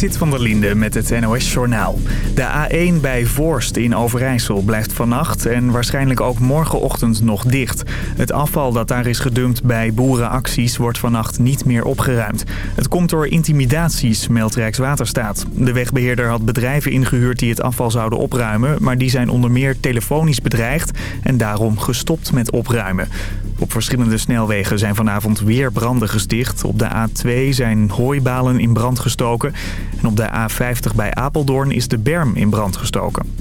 Zit van der Linde met het NOS-journaal. De A1 bij Voorst in Overijssel blijft vannacht en waarschijnlijk ook morgenochtend nog dicht. Het afval dat daar is gedumpt bij boerenacties wordt vannacht niet meer opgeruimd. Het komt door intimidaties, meldt Rijkswaterstaat. De wegbeheerder had bedrijven ingehuurd die het afval zouden opruimen... maar die zijn onder meer telefonisch bedreigd en daarom gestopt met opruimen. Op verschillende snelwegen zijn vanavond weer branden gesticht. Op de A2 zijn hooibalen in brand gestoken. En op de A50 bij Apeldoorn is de berm in brand gestoken.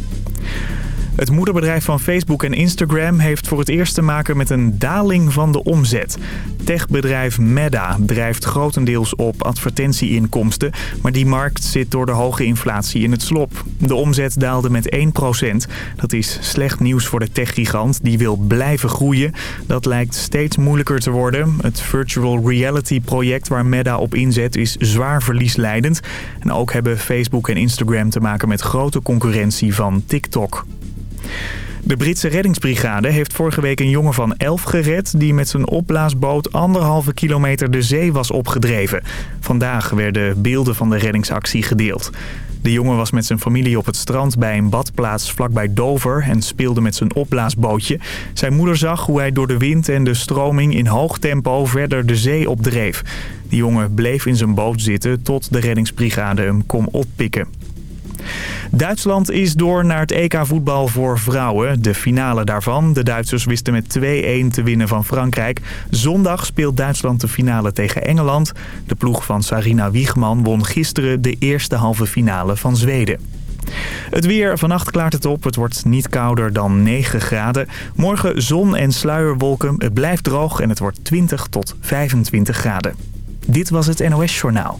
Het moederbedrijf van Facebook en Instagram heeft voor het eerst te maken met een daling van de omzet. Techbedrijf Meta drijft grotendeels op advertentieinkomsten, maar die markt zit door de hoge inflatie in het slop. De omzet daalde met 1%. Dat is slecht nieuws voor de techgigant die wil blijven groeien. Dat lijkt steeds moeilijker te worden. Het virtual reality project waar Meta op inzet is zwaar verliesleidend. En ook hebben Facebook en Instagram te maken met grote concurrentie van TikTok. De Britse reddingsbrigade heeft vorige week een jongen van 11 gered... die met zijn opblaasboot anderhalve kilometer de zee was opgedreven. Vandaag werden beelden van de reddingsactie gedeeld. De jongen was met zijn familie op het strand bij een badplaats vlakbij Dover... en speelde met zijn opblaasbootje. Zijn moeder zag hoe hij door de wind en de stroming in hoog tempo verder de zee opdreef. De jongen bleef in zijn boot zitten tot de reddingsbrigade hem kon oppikken. Duitsland is door naar het EK voetbal voor vrouwen. De finale daarvan. De Duitsers wisten met 2-1 te winnen van Frankrijk. Zondag speelt Duitsland de finale tegen Engeland. De ploeg van Sarina Wiegman won gisteren de eerste halve finale van Zweden. Het weer, vannacht klaart het op. Het wordt niet kouder dan 9 graden. Morgen zon en sluierwolken. Het blijft droog en het wordt 20 tot 25 graden. Dit was het NOS Journaal.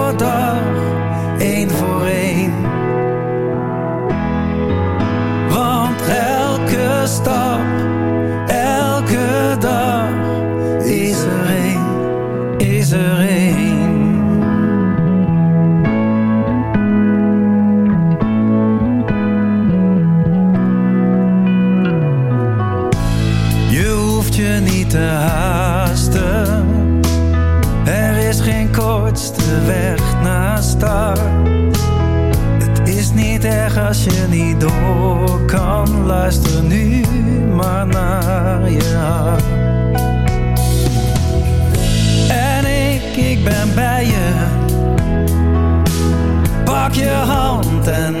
door kan, luister nu maar naar je hart. En ik, ik ben bij je. Pak je hand en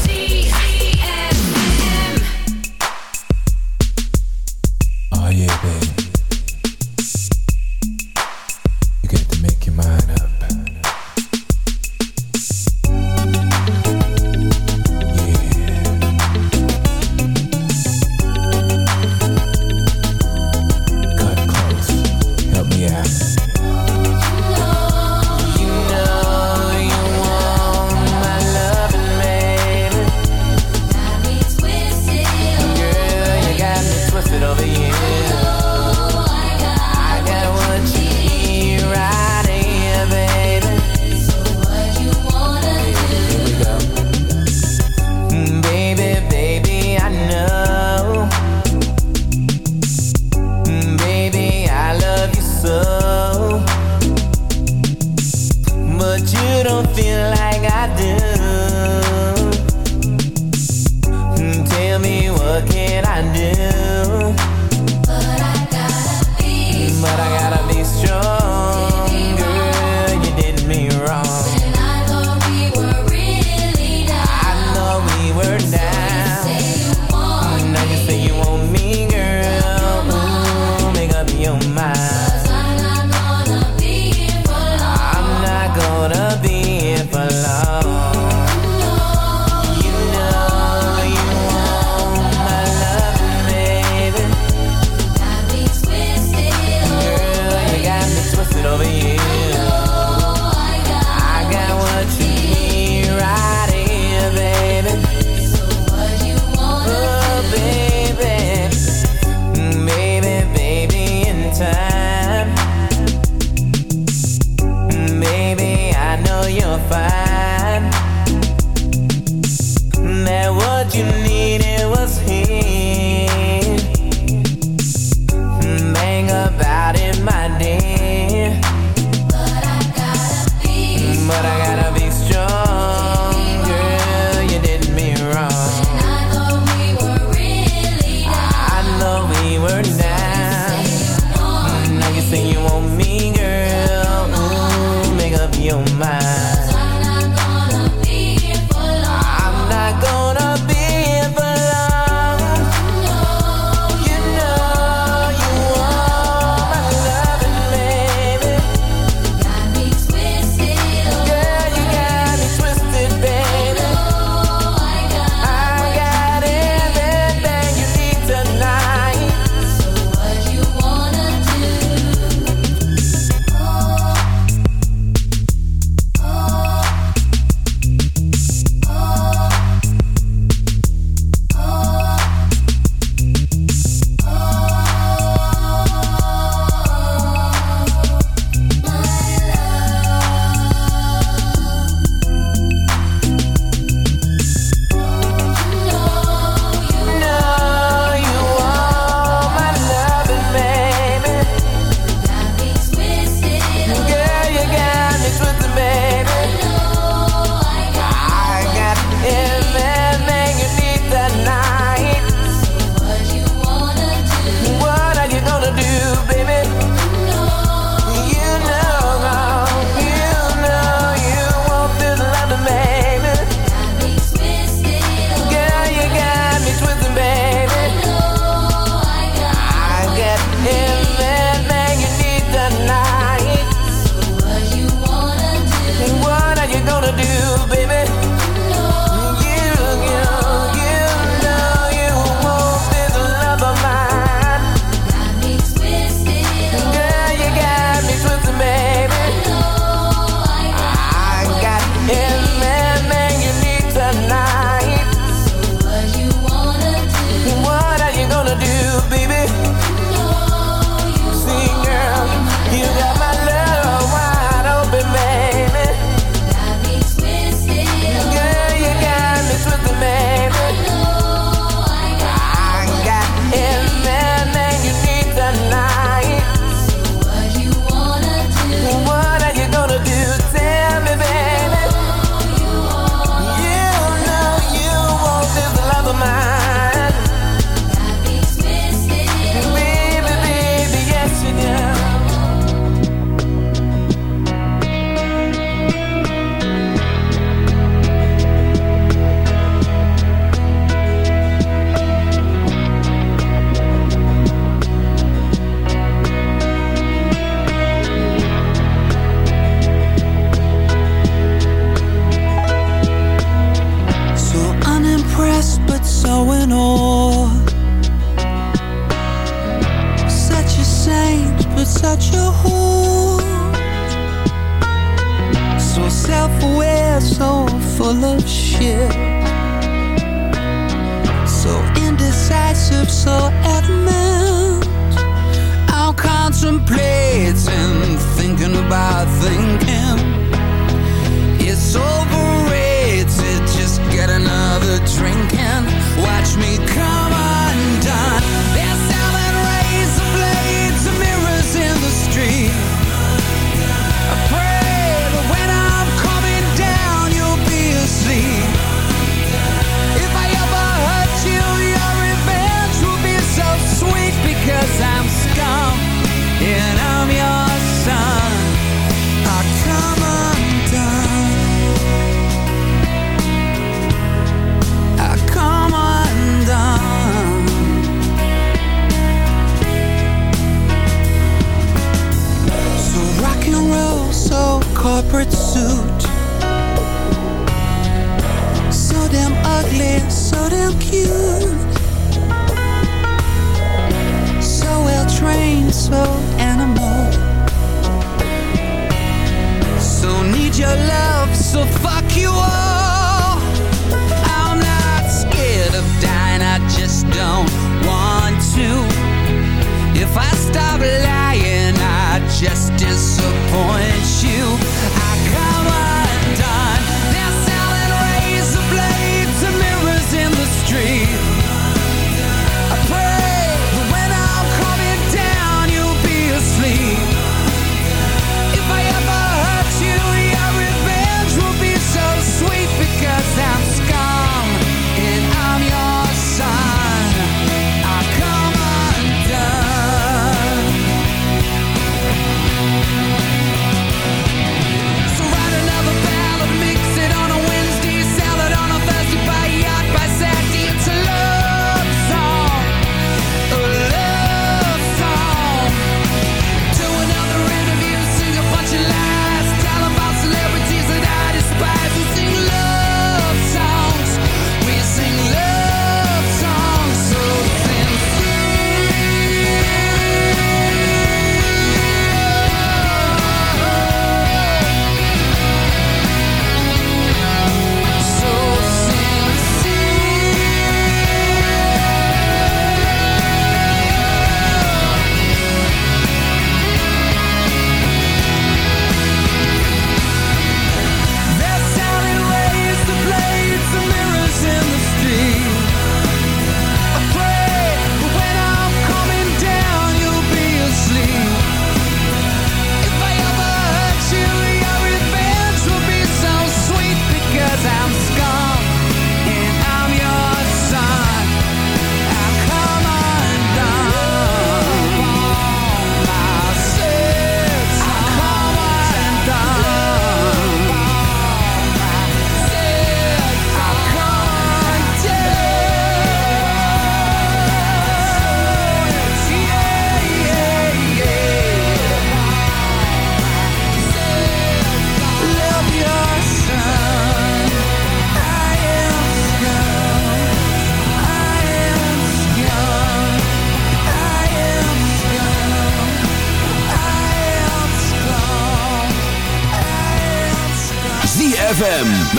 just disappoint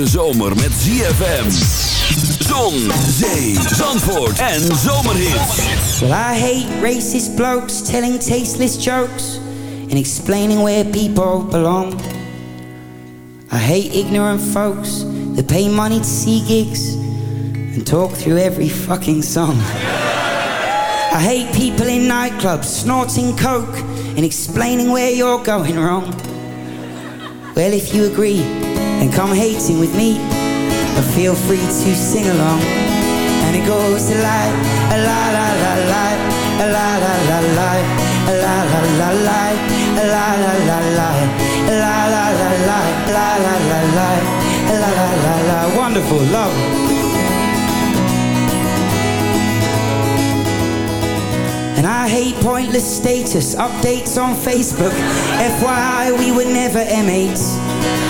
hete zomer met ZFM. Zon, zee, zandvoort en zomerhits. Well, I hate racist blokes telling tasteless jokes and explaining where people belong. I hate ignorant folks that pay money to see gigs and talk through every fucking song. I hate people in nightclubs snorting coke and explaining where you're going wrong. Well, if you agree, and come hating with me. But feel free to sing along. And it goes to light, a la la la la, a la la la la, a la la la la, a la la la la, a la la la la, la la la la, la la la la. Wonderful love. And I hate pointless status updates on Facebook. FYI, we were never M8s.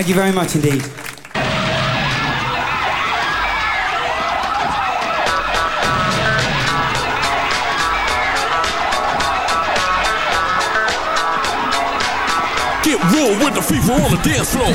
Thank you very much indeed. Get real with the fever on the dance floor.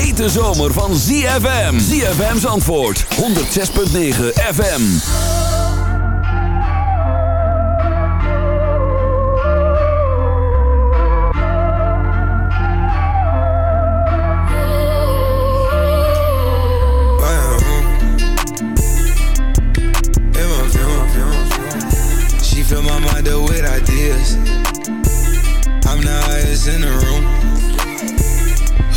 Hete zomer van ZFM. ZFM's antwoord, 106.9 FM. She fill my mind up with ideas. I'm the highest in the room.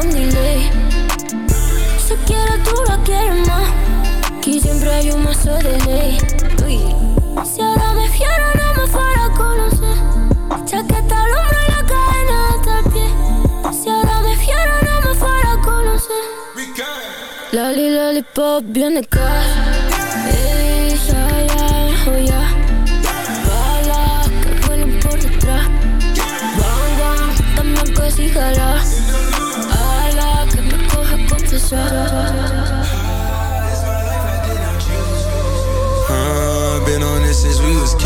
Con delay Si quieres tú la quieres más Aquí siempre hay un mazo de ley. Uy. Si ahora me fiero no me fuera a conocer. Chaqueta al hombro y la cadena hasta el pie. Si ahora me fiero no me fuera a conocer. Loli, lollipop, viene acá